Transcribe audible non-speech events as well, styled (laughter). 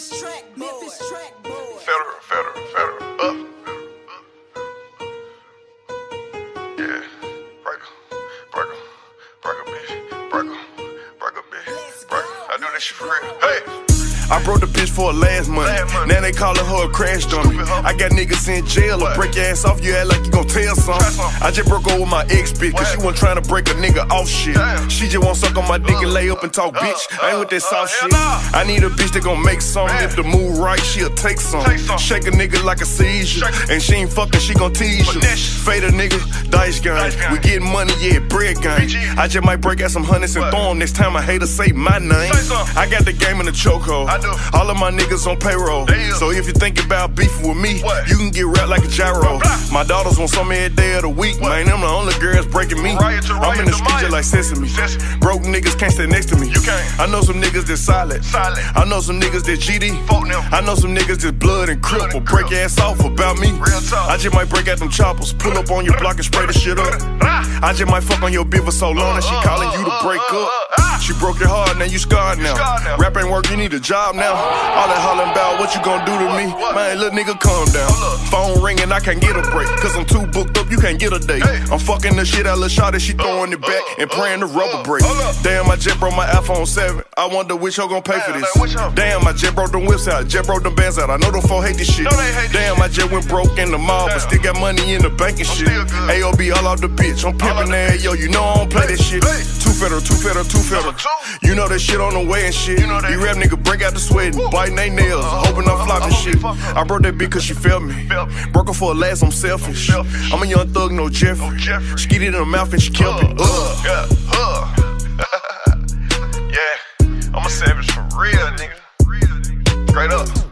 Memphis track, Memphis track, boy. Federal, federal, federal. Up. Yeah. Break break break a bitch, break break a bitch, break I do this shit for real. Hey. I broke the bitch for a last money. Now they calling her a crash dummy. I got niggas in jail. I break your ass off, you act like you gon' tell something. I just broke up with my ex bitch, cause she wasn't trying to break a nigga off shit. She just want suck on my dick and lay up and talk, Uh, bitch. I ain't with that uh, soft shit. I need a bitch that gon' make something. If the move right, she'll take some. Shake a nigga like a seizure. And she ain't fucking, she gon' tease you. Fade a nigga, dice game. We getting money, yeah, bread game. I just might break out some hundreds and throw next time a hater say my name. I got the game in the chokehold. Do. All of my niggas on payroll. Damn. So if you think about beefing with me, What? you can get wrapped like a gyro. Blah. My daughters want some every day of the week, What? man. Them the only girls breaking me. Riot to I'm in the street just like sesame. Sesame. Broke niggas can't stay next to me. You can't. I know some niggas that's solid. Solid. I know some niggas that GD. I know some niggas that's blood and crip will break ass off about me. I just might break out them choppers, pull up on your block and spray the shit up. I just might fuck on your bitch for so long that she uh, calling you to uh, break uh, up. She broke your heart, now you scarred now. scarred now. Rap ain't work, you need a job now. All that hollering about what you gonna do to me. what? Man, little nigga, calm down. Phone ringing, I can't get a break. Cause I'm too booked up, you can't get a date. Hey. I'm fucking the shit out of shot she throwing it back and praying the rubber break. Damn, I just broke my iPhone 7. I wonder which hoe gonna pay for this. Damn, I just broke them whips out. Just broke them bands out. I know them four hate this shit. No, they hate this Damn. I just went broke in the mall, but still got money in the bank and shit. AOB all out the bitch. I'm pimping there, yo. You know I don't play that shit fiddle, two fiddle, two fiddle. You know that shit on the way and shit. You, know you rap nigga break out the sweat and biting they nails, uh-huh. hoping I'm uh-huh. flopping shit. I broke that beat cause she felt me. Broke her for a last, I'm selfish. I'm a young thug, no Jeffery. She get it in her mouth and she killed it. Ugh. Uh, yeah, uh. (laughs) yeah, I'm a savage for real, nigga. Straight up.